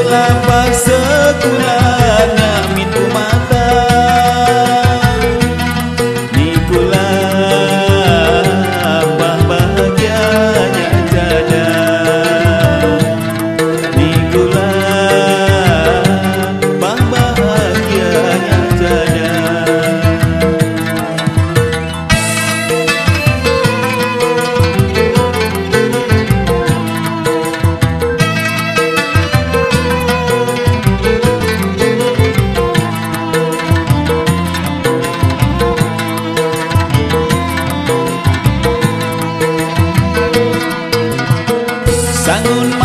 Kula paksa kula nak min mata. Ni kula bahagianya dada Ni kula 然后呢？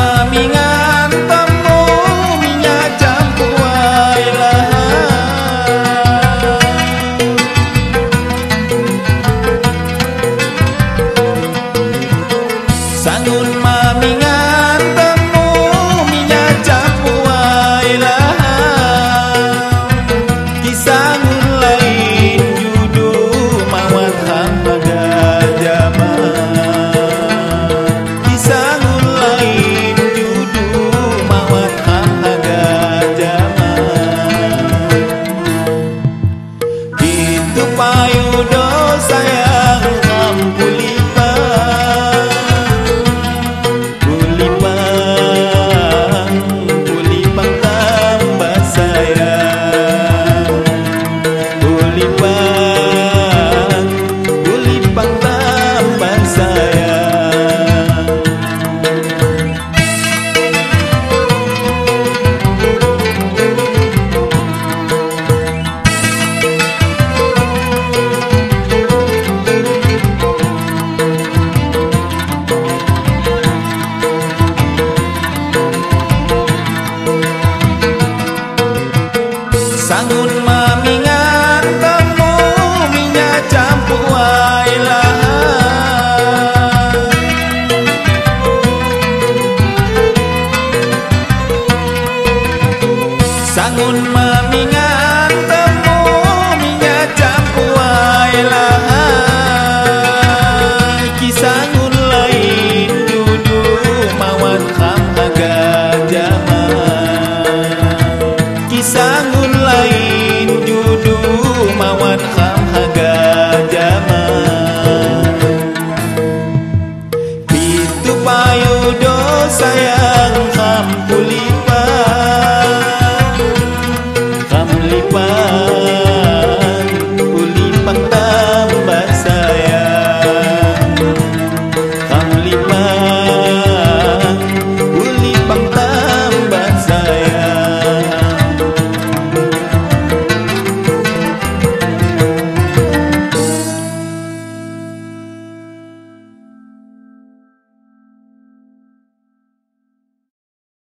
campur wailah Sangun malam